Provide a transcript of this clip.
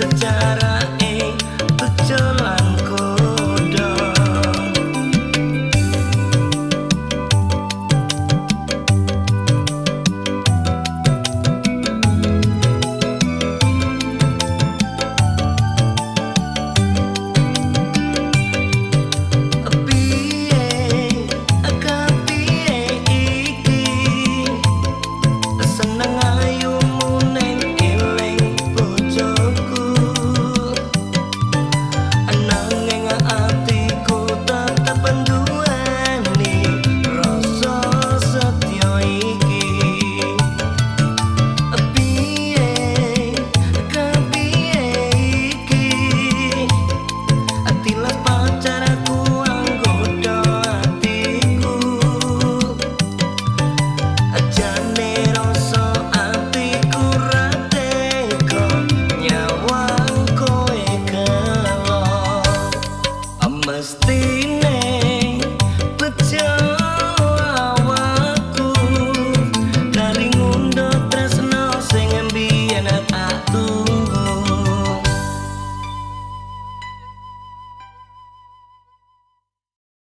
secara eh tujuh